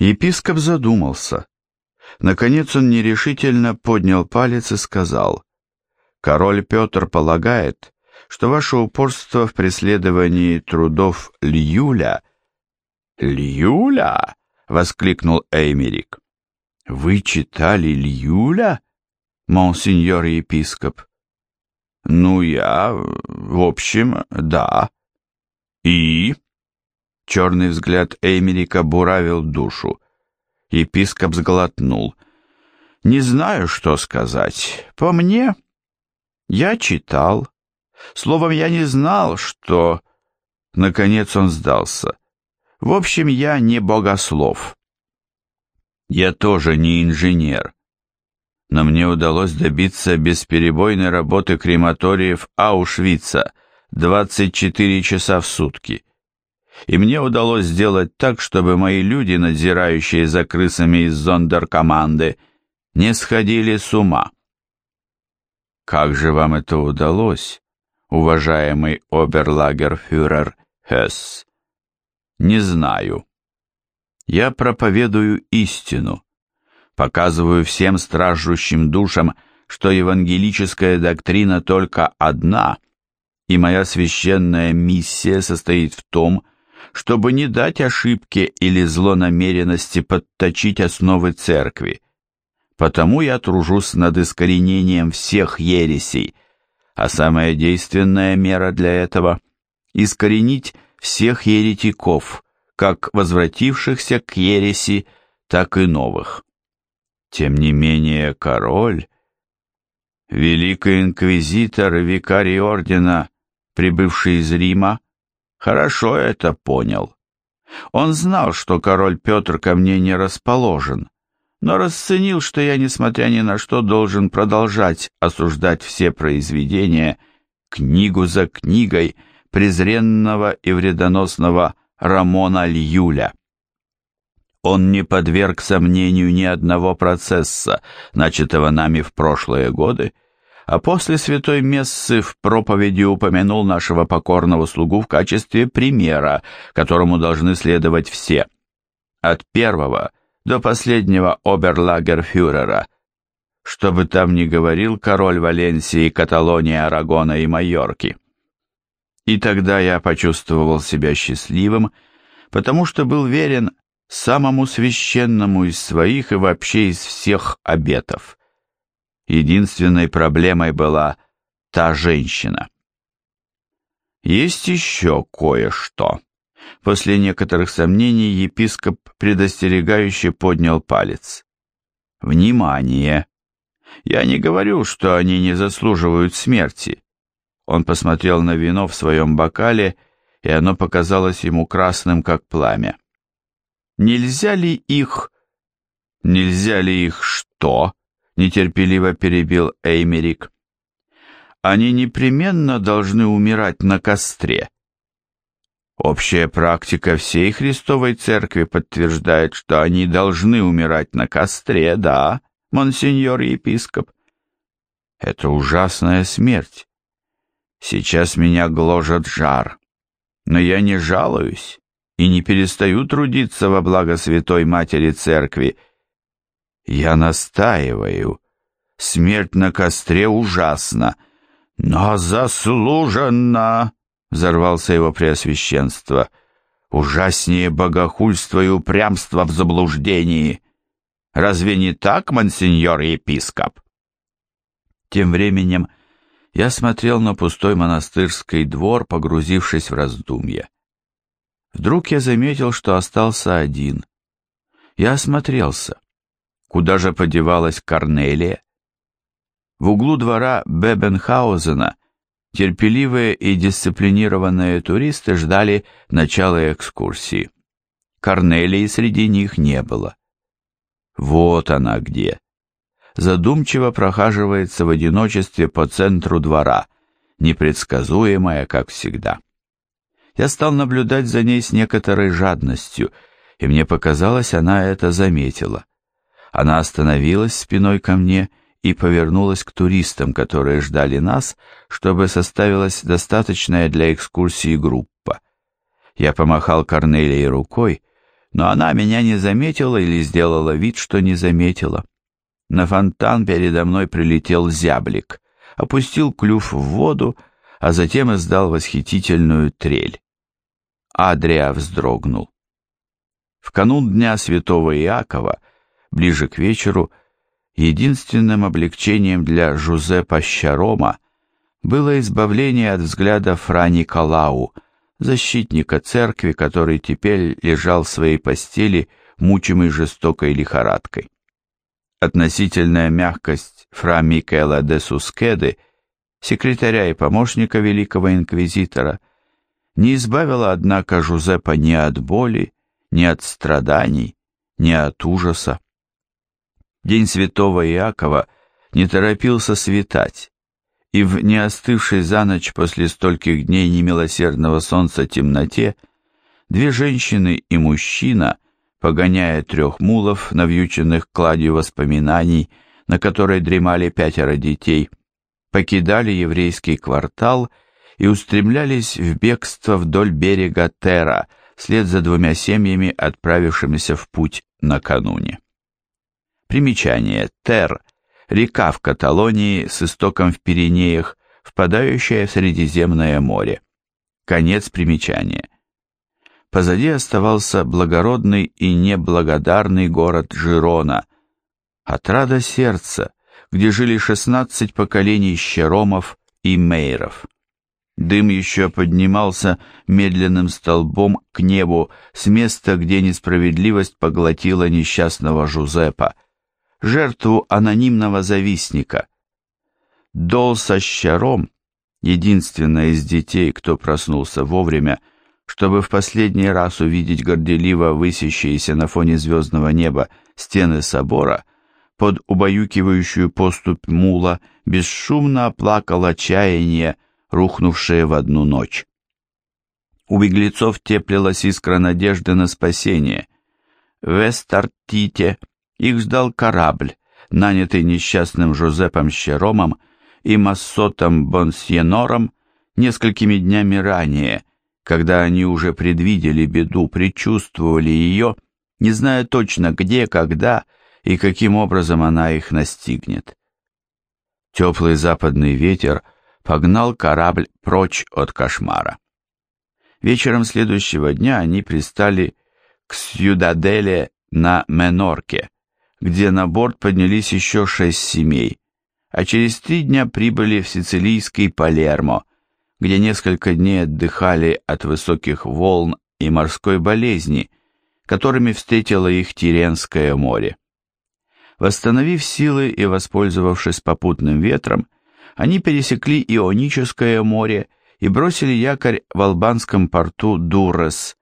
Епископ задумался. Наконец он нерешительно поднял палец и сказал, «Король Петр полагает, что ваше упорство в преследовании трудов Льюля...» «Льюля?» — воскликнул Эймерик. «Вы читали Льюля, монсеньор епископ?» «Ну, я... в общем, да». «И?» Черный взгляд Эймерика буравил душу. Епископ сглотнул. «Не знаю, что сказать. По мне, я читал. Словом, я не знал, что...» Наконец он сдался. «В общем, я не богослов». «Я тоже не инженер. Но мне удалось добиться бесперебойной работы крематориев Аушвица 24 часа в сутки» и мне удалось сделать так, чтобы мои люди, надзирающие за крысами из зондеркоманды, не сходили с ума. Как же вам это удалось, уважаемый оберлагерфюрер Хесс? Не знаю. Я проповедую истину, показываю всем стражущим душам, что евангелическая доктрина только одна, и моя священная миссия состоит в том, чтобы не дать ошибке или злонамеренности подточить основы церкви. Потому я тружусь над искоренением всех ересей, а самая действенная мера для этого – искоренить всех еретиков, как возвратившихся к ереси, так и новых. Тем не менее, король, великий инквизитор и викарий ордена, прибывший из Рима, хорошо это понял. Он знал, что король Петр ко мне не расположен, но расценил, что я, несмотря ни на что, должен продолжать осуждать все произведения, книгу за книгой, презренного и вредоносного Рамона Льюля. Он не подверг сомнению ни одного процесса, начатого нами в прошлые годы, а после святой мессы в проповеди упомянул нашего покорного слугу в качестве примера, которому должны следовать все. От первого до последнего оберлагерфюрера. Что бы там ни говорил король Валенсии, Каталонии, Арагона и Майорки. И тогда я почувствовал себя счастливым, потому что был верен самому священному из своих и вообще из всех обетов. Единственной проблемой была та женщина. Есть еще кое-что. После некоторых сомнений епископ предостерегающе поднял палец. Внимание! Я не говорю, что они не заслуживают смерти. Он посмотрел на вино в своем бокале, и оно показалось ему красным, как пламя. Нельзя ли их... Нельзя ли их что? Нетерпеливо перебил Эймерик. Они непременно должны умирать на костре. Общая практика всей Христовой Церкви подтверждает, что они должны умирать на костре, да, монсеньор епископ. Это ужасная смерть. Сейчас меня гложет жар, но я не жалуюсь и не перестаю трудиться во благо Святой Матери Церкви, я настаиваю. Смерть на костре ужасна, но заслуженно, взорвался его преосвященство. Ужаснее богохульство и упрямство в заблуждении. Разве не так, монсеньор епископ? Тем временем я смотрел на пустой монастырский двор, погрузившись в раздумья. Вдруг я заметил, что остался один. Я осмотрелся. Куда же подевалась Корнелия? В углу двора Бебенхаузена терпеливые и дисциплинированные туристы ждали начала экскурсии. Корнелии среди них не было. Вот она где. Задумчиво прохаживается в одиночестве по центру двора, непредсказуемая, как всегда. Я стал наблюдать за ней с некоторой жадностью, и мне показалось, она это заметила. Она остановилась спиной ко мне и повернулась к туристам, которые ждали нас, чтобы составилась достаточная для экскурсии группа. Я помахал Корнелии рукой, но она меня не заметила или сделала вид, что не заметила. На фонтан передо мной прилетел зяблик, опустил клюв в воду, а затем издал восхитительную трель. Адрия вздрогнул. В канун Дня Святого Иакова, ближе к вечеру, единственным облегчением для Жузеппа Щарома было избавление от взгляда Фра Николау, защитника церкви, который теперь лежал в своей постели, мучимый жестокой лихорадкой. Относительная мягкость Фра Микела де Сускеды, секретаря и помощника великого инквизитора, не избавила, однако, Жузеппа ни от боли, ни от страданий, ни от ужаса. День святого Иакова не торопился светать, и в неостывшей за ночь после стольких дней немилосердного солнца темноте две женщины и мужчина, погоняя трех мулов, навьюченных кладью воспоминаний, на которой дремали пятеро детей, покидали еврейский квартал и устремлялись в бегство вдоль берега Тера, вслед за двумя семьями, отправившимися в путь накануне. Примечание. Тер река в Каталонии с истоком в Пиренеях, впадающая в Средиземное море. Конец примечания. Позади оставался благородный и неблагодарный город Жирона, отрада сердца, где жили 16 поколений щеромов и мейров. Дым еще поднимался медленным столбом к небу с места, где несправедливость поглотила несчастного Жузепа – жертву анонимного завистника. Дол со щаром, единственная из детей, кто проснулся вовремя, чтобы в последний раз увидеть горделиво высящиеся на фоне звездного неба стены собора, под убаюкивающую поступь мула бесшумно оплакал отчаяние, рухнувшее в одну ночь. У беглецов теплилась искра надежды на спасение. В Эстартите их ждал корабль, нанятый несчастным Жозепом Щеромом и Массотом Бонсьенором несколькими днями ранее, когда они уже предвидели беду, предчувствовали ее, не зная точно где, когда и каким образом она их настигнет. Теплый западный ветер погнал корабль прочь от кошмара. Вечером следующего дня они пристали к Сьюдаделе на Менорке, где на борт поднялись еще шесть семей, а через три дня прибыли в сицилийский Палермо, где несколько дней отдыхали от высоких волн и морской болезни, которыми встретило их Тиренское море. Восстановив силы и воспользовавшись попутным ветром, они пересекли Ионическое море и бросили якорь в албанском порту Дуррес,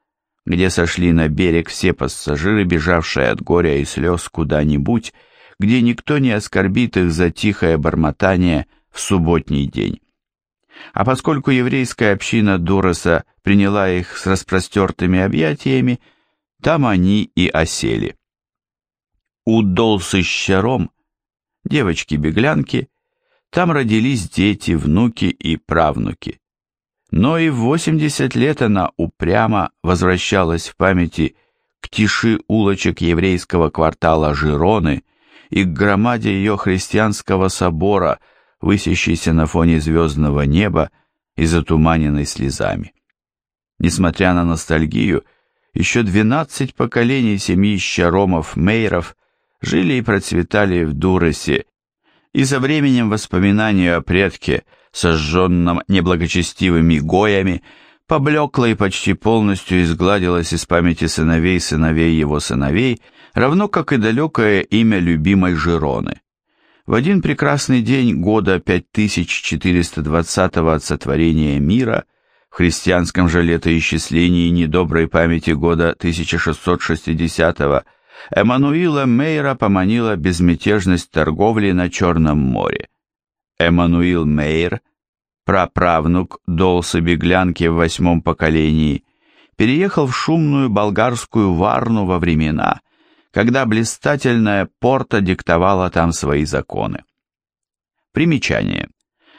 где сошли на берег все пассажиры, бежавшие от горя и слез куда-нибудь, где никто не оскорбит их за тихое бормотание в субботний день. А поскольку еврейская община Дуроса приняла их с распростертыми объятиями, там они и осели. У Долсы с Щаром, девочки-беглянки, там родились дети, внуки и правнуки. Но и в 80 лет она упрямо возвращалась в памяти к тиши улочек еврейского квартала Жироны и к громаде ее христианского собора, высящейся на фоне звездного неба и затуманенной слезами. Несмотря на ностальгию, еще 12 поколений семьи Щаромов-Мейров жили и процветали в Дуросе, и со временем воспоминания о предке – сожженном неблагочестивыми гоями, поблекло и почти полностью изгладилось из памяти сыновей сыновей его сыновей, равно как и далекое имя любимой Жироны. В один прекрасный день года 5420 от сотворения мира, в христианском же летоисчислении недоброй памяти года 1660 Эммануила Мейра поманила безмятежность торговли на Черном море. Эммануил Мейер, праправнук Долса-беглянки в восьмом поколении, переехал в шумную болгарскую Варну во времена, когда блистательная порта диктовала там свои законы. Примечание.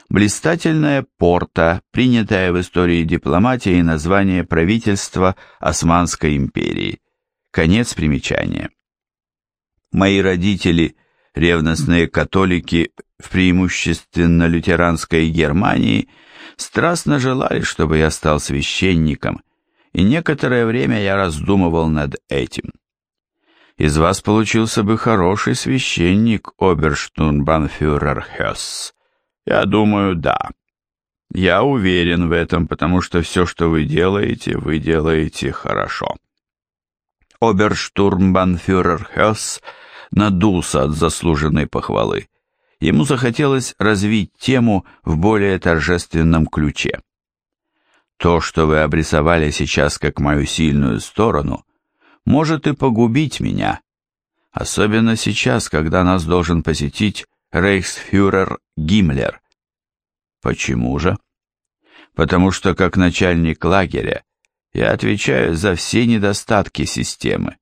Блистательная порта, принятая в истории дипломатии название правительства Османской империи. Конец примечания. Мои родители, ревностные католики в преимущественно лютеранской Германии, страстно желали, чтобы я стал священником, и некоторое время я раздумывал над этим. Из вас получился бы хороший священник, оберштурмбанфюрер Хесс. Я думаю, да. Я уверен в этом, потому что все, что вы делаете, вы делаете хорошо. Оберштурмбанфюрер Хесс надулся от заслуженной похвалы. Ему захотелось развить тему в более торжественном ключе. То, что вы обрисовали сейчас как мою сильную сторону, может и погубить меня, особенно сейчас, когда нас должен посетить рейхсфюрер Гиммлер. Почему же? Потому что как начальник лагеря я отвечаю за все недостатки системы.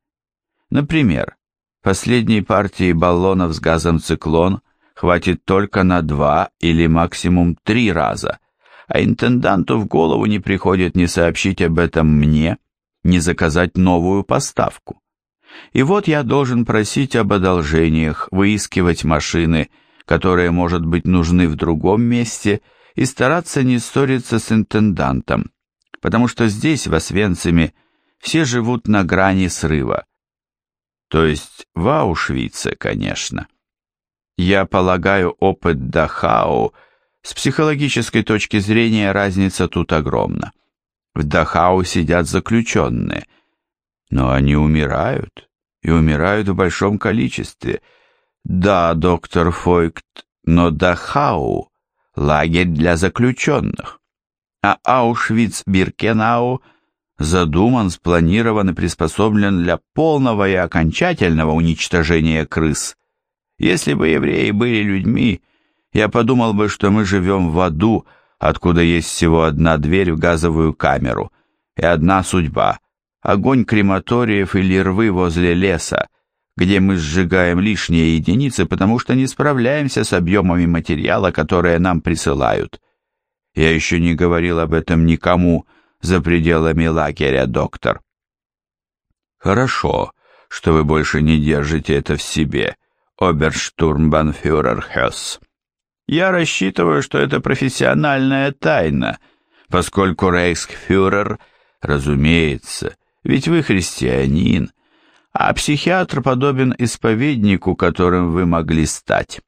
Например, последней партии баллонов с газом «Циклон» хватит только на два или максимум три раза, а интенданту в голову не приходит не сообщить об этом мне, не заказать новую поставку. И вот я должен просить об одолжениях, выискивать машины, которые, может быть, нужны в другом месте, и стараться не ссориться с интендантом, потому что здесь, в Освенциме, все живут на грани срыва. То есть в Аушвице, конечно. Я полагаю, опыт Дахау, с психологической точки зрения разница тут огромна. В Дахау сидят заключенные, но они умирают, и умирают в большом количестве. Да, доктор Фойкт, но Дахау — лагерь для заключенных, а Аушвиц-Биркенау задуман, спланирован и приспособлен для полного и окончательного уничтожения крыс. Если бы евреи были людьми, я подумал бы, что мы живем в аду, откуда есть всего одна дверь в газовую камеру и одна судьба — огонь крематориев или рвы возле леса, где мы сжигаем лишние единицы, потому что не справляемся с объемами материала, которые нам присылают. Я еще не говорил об этом никому за пределами лагеря, доктор. Хорошо, что вы больше не держите это в себе, оберштурмбанфюрер Хесс. Я рассчитываю, что это профессиональная тайна, поскольку рейхсфюрер, разумеется, ведь вы христианин, а психиатр подобен исповеднику, которым вы могли стать.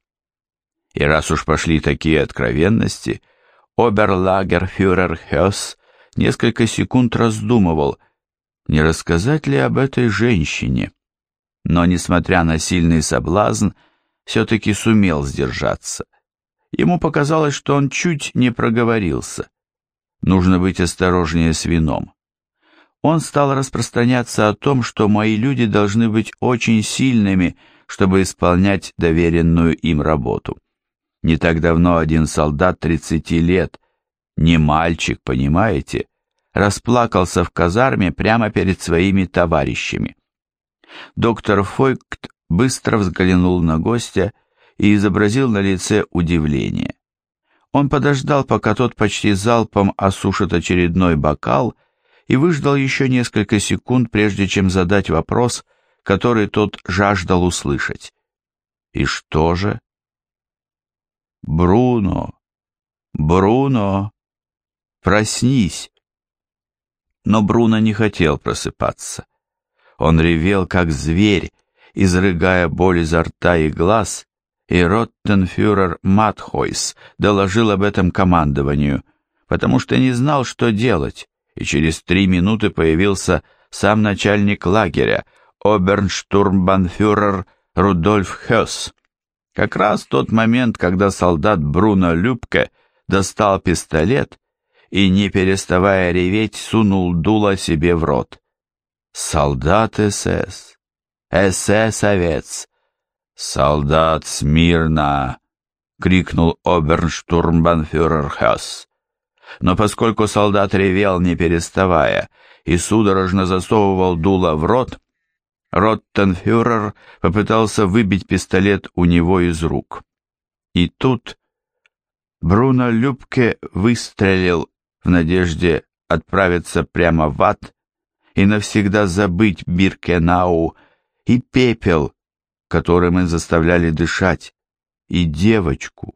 И раз уж пошли такие откровенности, оберлагерфюрер Хёс несколько секунд раздумывал, не рассказать ли об этой женщине, но, несмотря на сильный соблазн, все-таки сумел сдержаться. Ему показалось, что он чуть не проговорился. Нужно быть осторожнее с вином. Он стал распространяться о том, что мои люди должны быть очень сильными, чтобы исполнять доверенную им работу. Не так давно один солдат 30 лет, не мальчик, понимаете, расплакался в казарме прямо перед своими товарищами. Доктор Фойкт быстро взглянул на гостя и изобразил на лице удивление. Он подождал, пока тот почти залпом осушит очередной бокал, и выждал еще несколько секунд, прежде чем задать вопрос, который тот жаждал услышать. «И что же?» «Бруно! Бруно! Проснись!» Но Бруно не хотел просыпаться. Он ревел, как зверь, изрыгая боль изо рта и глаз, и Роттенфюрер Матхойс доложил об этом командованию, потому что не знал, что делать, и через три минуты появился сам начальник лагеря, обернштурмбанфюрер Рудольф Хёс. Как раз тот момент, когда солдат Бруно Любке достал пистолет и, не переставая реветь, сунул дуло себе в рот. Солдат СС, СС-овец, «Солдат смирно!» — крикнул оберштурмбанфюрер Хесс. Но поскольку солдат ревел, не переставая, и судорожно засовывал дуло в рот, Роттенфюрер попытался выбить пистолет у него из рук. И тут Бруно Любке выстрелил в надежде отправиться прямо в ад и навсегда забыть Биркенау и пепел, который мы заставляли дышать, и девочку,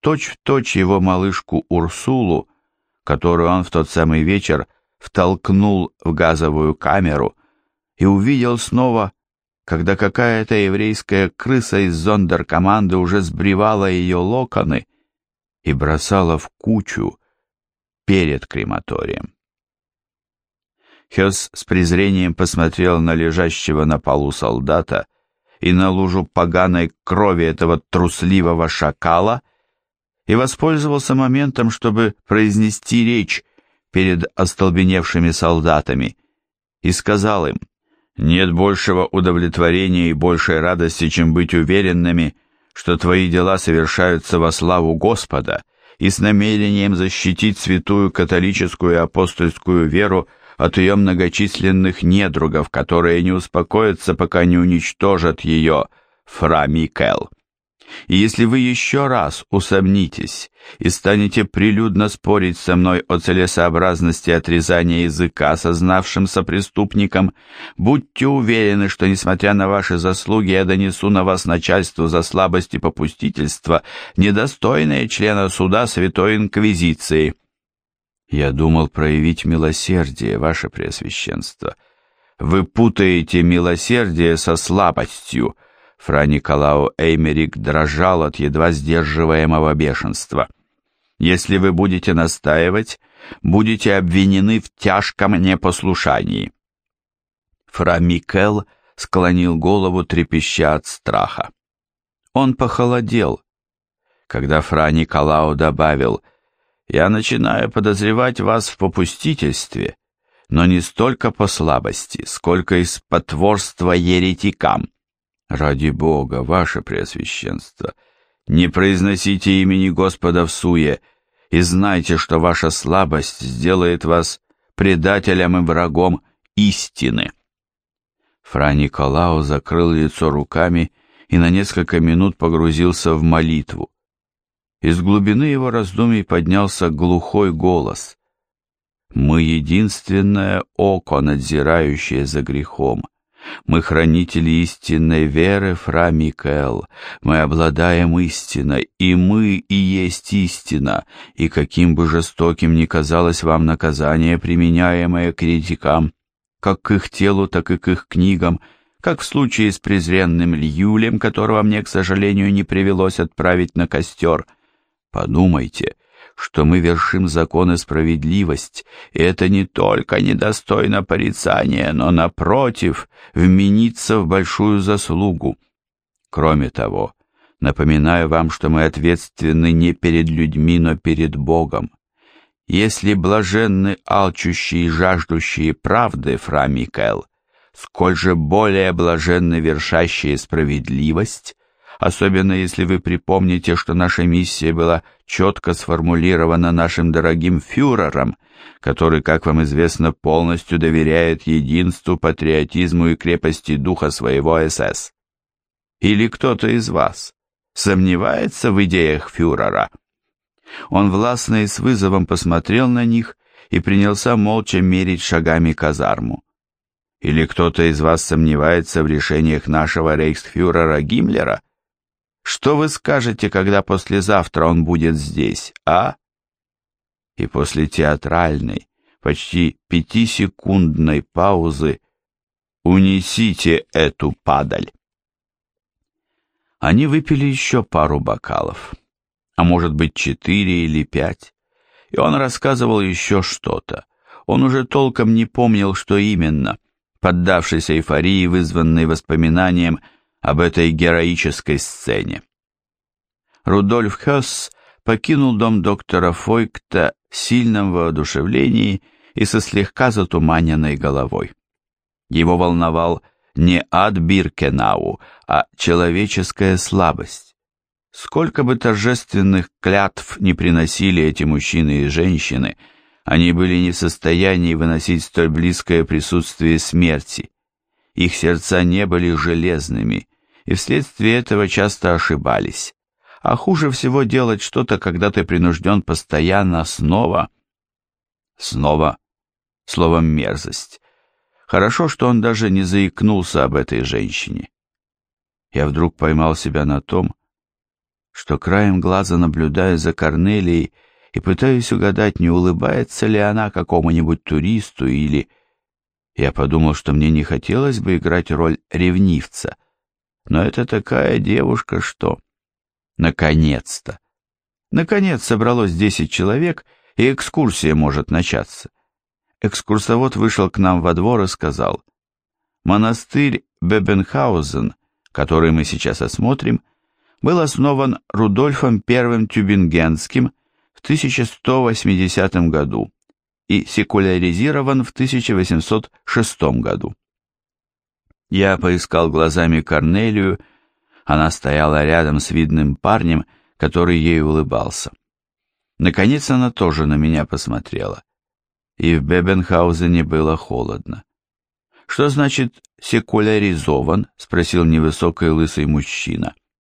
точь-в-точь точь его малышку Урсулу, которую он в тот самый вечер втолкнул в газовую камеру и увидел снова, когда какая-то еврейская крыса из зондеркоманды уже сбривала ее локоны и бросала в кучу перед крематорием. Хёс с презрением посмотрел на лежащего на полу солдата и на лужу поганой крови этого трусливого шакала и воспользовался моментом, чтобы произнести речь перед остолбеневшими солдатами, и сказал им, «Нет большего удовлетворения и большей радости, чем быть уверенными, что твои дела совершаются во славу Господа и с намерением защитить святую католическую и апостольскую веру от ее многочисленных недругов, которые не успокоятся, пока не уничтожат ее, фра Микел. И если вы еще раз усомнитесь и станете прилюдно спорить со мной о целесообразности отрезания языка сознавшимся преступникам, будьте уверены, что, несмотря на ваши заслуги, я донесу на вас начальству за слабость и попустительство, недостойное члена суда Святой Инквизиции. Я думал проявить милосердие, ваше Преосвященство. Вы путаете милосердие со слабостью, — Фра Николао Эймерик дрожал от едва сдерживаемого бешенства. «Если вы будете настаивать, будете обвинены в тяжком непослушании». Фра Микел склонил голову, трепеща от страха. Он похолодел, когда фра Николао добавил, «Я начинаю подозревать вас в попустительстве, но не столько по слабости, сколько из потворства еретикам. Ради Бога, ваше Преосвященство, не произносите имени Господа в суе, и знайте, что ваша слабость сделает вас предателем и врагом истины. Фра Николао закрыл лицо руками и на несколько минут погрузился в молитву. Из глубины его раздумий поднялся глухой голос. «Мы единственное око, надзирающее за грехом. Мы хранители истинной веры, Фра Микел. Мы обладаем истиной, и мы и есть истина. И каким бы жестоким ни казалось вам наказание, применяемое критикам, как к их телу, так и к их книгам, как в случае с презренным Льюлем, которого мне, к сожалению, не привелось отправить на костер. Подумайте, что мы вершим закон и справедливость, и это не только недостойно порицания, но, напротив, вменится в большую заслугу. Кроме того, напоминаю вам, что мы ответственны не перед людьми, но перед Богом. Если блаженны алчущие и жаждущие правды, фра Микел, сколь же более блаженны вершащие справедливость, особенно если вы припомните, что наша миссия была четко сформулирована нашим дорогим фюрером, который, как вам известно, полностью доверяет единству, патриотизму и крепости духа своего СС. Или кто-то из вас сомневается в идеях фюрера? Он властно и с вызовом посмотрел на них и принялся молча мерить шагами казарму. Или кто-то из вас сомневается в решениях нашего рейхсфюрера Гиммлера? Что вы скажете, когда послезавтра он будет здесь, а? И после театральной, почти пятисекундной паузы унесите эту падаль. Они выпили еще пару бокалов, а может быть четыре или пять, и он рассказывал еще что-то. Он уже толком не помнил, что именно, поддавшись эйфории, вызванной воспоминанием об этой героической сцене. Рудольф Хесс покинул дом доктора Фойкта в сильном воодушевлении и со слегка затуманенной головой. Его волновал не ад Биркенау, а человеческая слабость. Сколько бы торжественных клятв не приносили эти мужчины и женщины, они были не в состоянии выносить столь близкое присутствие смерти. Их сердца не были железными, и вследствие этого часто ошибались. А хуже всего делать что-то, когда ты принужден постоянно снова... Снова словом мерзость. Хорошо, что он даже не заикнулся об этой женщине. Я вдруг поймал себя на том, что краем глаза наблюдаю за Корнелией и пытаюсь угадать, не улыбается ли она какому-нибудь туристу или... Я подумал, что мне не хотелось бы играть роль ревнивца, но это такая девушка, что... Наконец-то! Наконец собралось десять человек, и экскурсия может начаться. Экскурсовод вышел к нам во двор и сказал, «Монастырь Бебенхаузен, который мы сейчас осмотрим, был основан Рудольфом I Тюбингенским в 1180 году и секуляризирован в 1806 году. Я поискал глазами Корнелию, она стояла рядом с видным парнем, который ей улыбался. Наконец она тоже на меня посмотрела. И в Бебенхаузене было холодно. «Что значит секуляризован?» — спросил невысокий лысый мужчина.